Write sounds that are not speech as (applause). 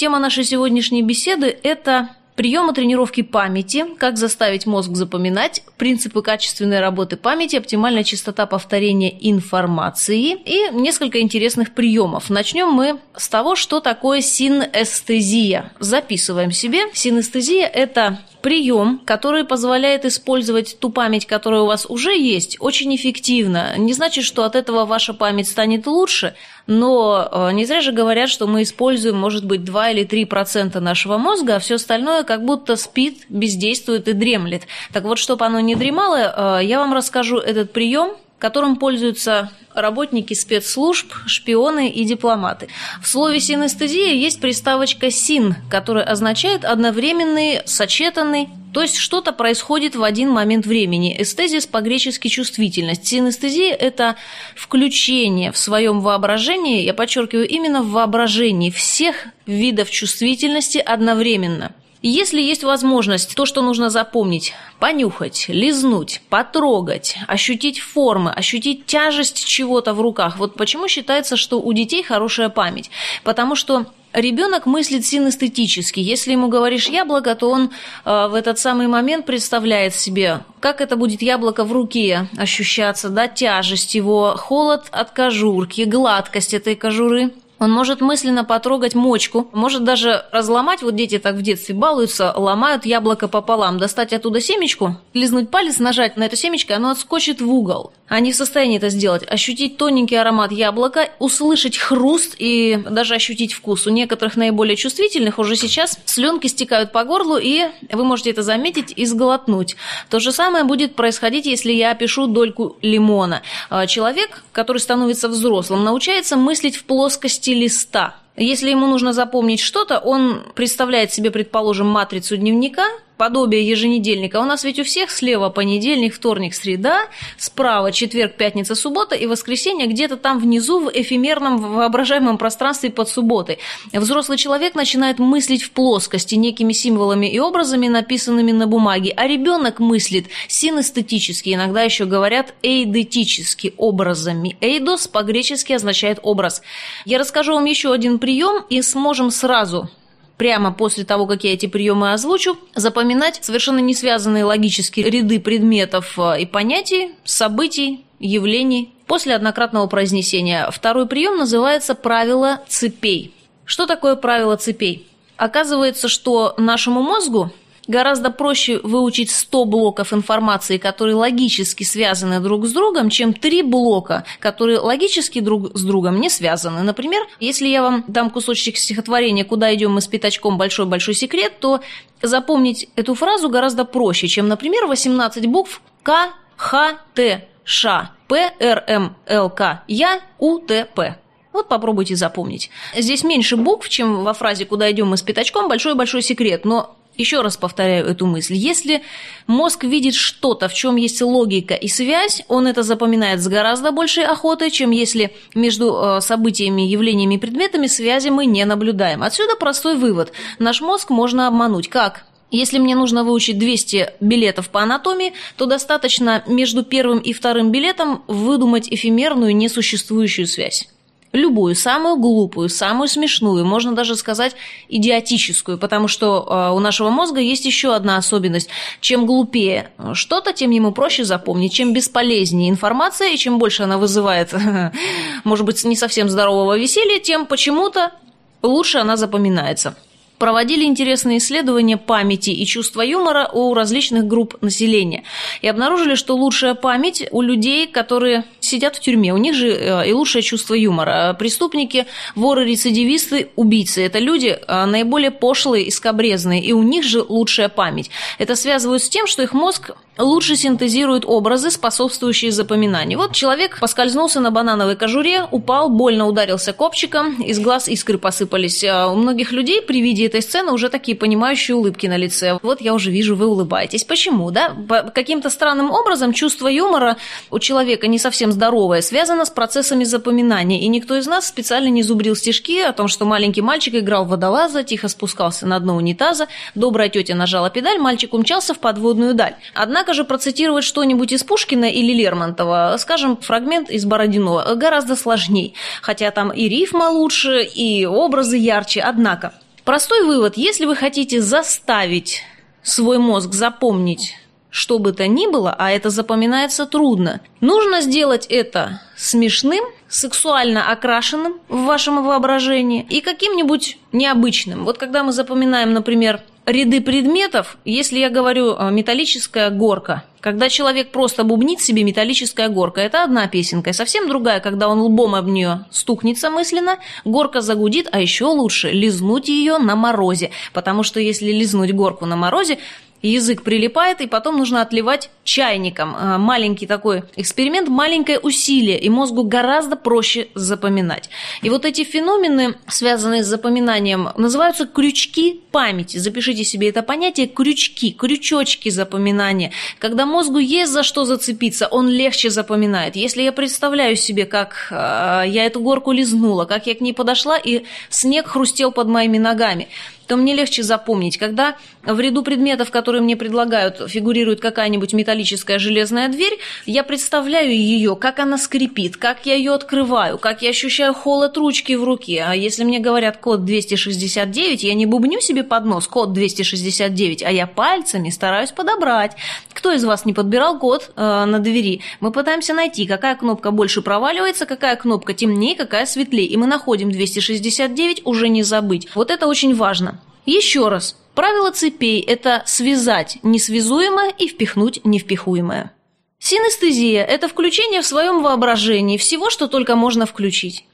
Тема нашей сегодняшней беседы – это приемы тренировки памяти, как заставить мозг запоминать, принципы качественной работы памяти, оптимальная частота повторения информации и несколько интересных приемов. Начнем мы с того, что такое синестезия. Записываем себе. Синестезия – это прием, который позволяет использовать ту память, которая у вас уже есть, очень эффективно. Не значит, что от этого ваша память станет лучше, но э, не зря же говорят, что мы используем, может быть, 2 или 3 процента нашего мозга, а все остальное как будто спит, бездействует и дремлет. Так вот, чтобы оно не дремало, э, я вам расскажу этот прием, которым пользуются работники спецслужб, шпионы и дипломаты. В слове синестезия есть приставочка «син», которая означает одновременный, сочетанный, то есть что-то происходит в один момент времени. Эстезис по-гречески чувствительность. Синестезия – это включение в своем воображении, я подчеркиваю, именно в воображении всех видов чувствительности одновременно – если есть возможность, то, что нужно запомнить, понюхать, лизнуть, потрогать, ощутить формы, ощутить тяжесть чего-то в руках, вот почему считается, что у детей хорошая память? Потому что Ребенок мыслит синестетически. Если ему говоришь яблоко, то он э, в этот самый момент представляет себе, как это будет яблоко в руке ощущаться, да, тяжесть его, холод от кожурки, гладкость этой кожуры. Он может мысленно потрогать мочку, может даже разломать, вот дети так в детстве балуются, ломают яблоко пополам, достать оттуда семечку, лизнуть палец, нажать на эту семечко, оно отскочит в угол. Они в состоянии это сделать, ощутить тоненький аромат яблока, услышать хруст и даже ощутить вкус. У некоторых наиболее чувствительных уже сейчас слюнки стекают по горлу, и вы можете это заметить и сглотнуть. То же самое будет происходить, если я опишу дольку лимона. А, человек, который становится взрослым, научается мыслить в плоскости листа. Если ему нужно запомнить что-то, он представляет себе, предположим, матрицу дневника – подобие еженедельника. У нас ведь у всех слева понедельник, вторник, среда, справа четверг, пятница, суббота и воскресенье где-то там внизу в эфемерном воображаемом пространстве под субботой. Взрослый человек начинает мыслить в плоскости некими символами и образами, написанными на бумаге, а ребенок мыслит синестетически, иногда еще говорят эйдетически образами. Эйдос по-гречески означает образ. Я расскажу вам еще один прием и сможем сразу прямо после того, как я эти приемы озвучу, запоминать совершенно не связанные логические ряды предметов э, и понятий, событий, явлений после однократного произнесения. Второй прием называется «правило цепей». Что такое правило цепей? Оказывается, что нашему мозгу гораздо проще выучить 100 блоков информации, которые логически связаны друг с другом, чем 3 блока, которые логически друг с другом не связаны. Например, если я вам дам кусочек стихотворения «Куда идем мы с пятачком? Большой-большой секрет», то запомнить эту фразу гораздо проще, чем, например, 18 букв К, Х, Т, Ш, П, Р, М, Л, К, Я, У, Т, П. Вот попробуйте запомнить. Здесь меньше букв, чем во фразе «Куда идем мы с пятачком?» большой-большой секрет, но еще раз повторяю эту мысль. Если мозг видит что-то, в чем есть логика и связь, он это запоминает с гораздо большей охотой, чем если между э, событиями, явлениями и предметами связи мы не наблюдаем. Отсюда простой вывод. Наш мозг можно обмануть. Как? Если мне нужно выучить 200 билетов по анатомии, то достаточно между первым и вторым билетом выдумать эфемерную несуществующую связь. Любую, самую глупую, самую смешную, можно даже сказать идиотическую, потому что э, у нашего мозга есть еще одна особенность. Чем глупее что-то, тем ему проще запомнить. Чем бесполезнее информация, и чем больше она вызывает, (laughs) может быть, не совсем здорового веселья, тем почему-то лучше она запоминается проводили интересные исследования памяти и чувства юмора у различных групп населения. И обнаружили, что лучшая память у людей, которые сидят в тюрьме, у них же э, и лучшее чувство юмора. Преступники, воры, рецидивисты, убийцы – это люди э, наиболее пошлые и скобрезные, и у них же лучшая память. Это связывают с тем, что их мозг лучше синтезирует образы, способствующие запоминанию. Вот человек поскользнулся на банановой кожуре, упал, больно ударился копчиком, из глаз искры посыпались. А у многих людей при виде этой сцены уже такие понимающие улыбки на лице. Вот я уже вижу, вы улыбаетесь. Почему, да? По каким-то странным образом чувство юмора у человека не совсем здоровое, связано с процессами запоминания. И никто из нас специально не зубрил стишки о том, что маленький мальчик играл в водолаза, тихо спускался на дно унитаза, добрая тетя нажала педаль, мальчик умчался в подводную даль. Однако Же процитировать что-нибудь из Пушкина или Лермонтова, скажем, фрагмент из Бородино, гораздо сложнее. Хотя там и рифма лучше, и образы ярче. Однако Простой вывод. Если вы хотите заставить свой мозг запомнить что бы то ни было, а это запоминается трудно. Нужно сделать это смешным, сексуально окрашенным в вашем воображении и каким-нибудь необычным. Вот когда мы запоминаем, например, ряды предметов, если я говорю э, металлическая горка, когда человек просто бубнит себе металлическая горка, это одна песенка, и совсем другая, когда он лбом об нее стукнется мысленно, горка загудит, а еще лучше лизнуть ее на морозе, потому что если лизнуть горку на морозе, язык прилипает, и потом нужно отливать чайником. А, маленький такой эксперимент, маленькое усилие, и мозгу гораздо проще запоминать. И вот эти феномены, связанные с запоминанием, называются крючки памяти. Запишите себе это понятие крючки, крючочки запоминания. Когда мозгу есть за что зацепиться, он легче запоминает. Если я представляю себе, как э, я эту горку лизнула, как я к ней подошла, и снег хрустел под моими ногами – то мне легче запомнить. Когда в ряду предметов, которые мне предлагают, фигурирует какая-нибудь металлическая железная дверь, я представляю ее, как она скрипит, как я ее открываю, как я ощущаю холод ручки в руке. А если мне говорят код 269, я не бубню себе под нос код 269, а я пальцами стараюсь подобрать. Кто из вас не подбирал код э, на двери? Мы пытаемся найти, какая кнопка больше проваливается, какая кнопка темнее, какая светлее. И мы находим 269, уже не забыть. Вот это очень важно. Еще раз, правило цепей – это связать несвязуемое и впихнуть невпихуемое. Синестезия – это включение в своем воображении всего, что только можно включить.